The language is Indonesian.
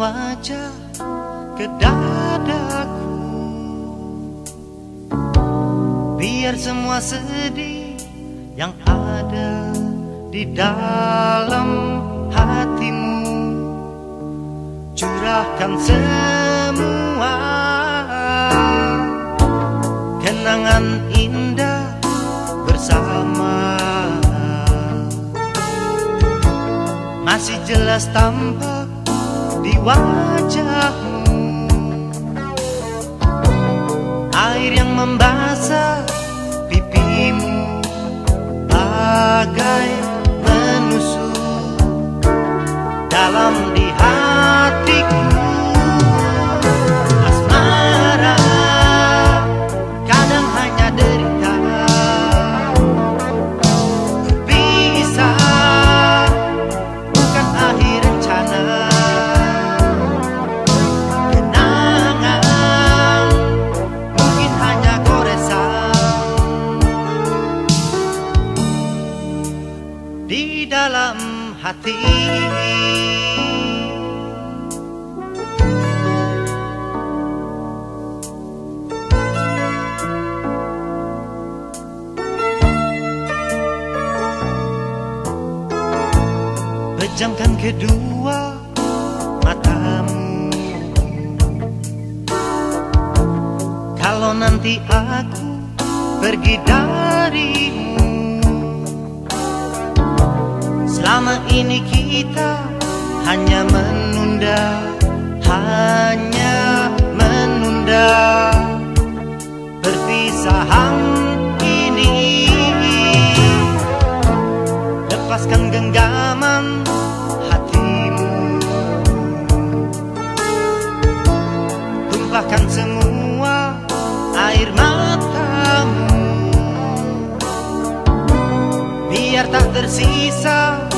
wajah ke dadaku. Biar semua sedih yang ada di dalam hatimu. Curahkan semua kenangan indah bersama. Masih jelas tampak wajahmu. Air yang membasah pipimu Bagai menusuk dalam hati Pejamkan kedua matamu. Kalau nanti aku pergi darimu Selama ini kita hanya menunda Hanya menunda. Perpisahan ini Lepaskan genggaman hatimu. Tumpahkan semua air matamu. Biar tak tersisa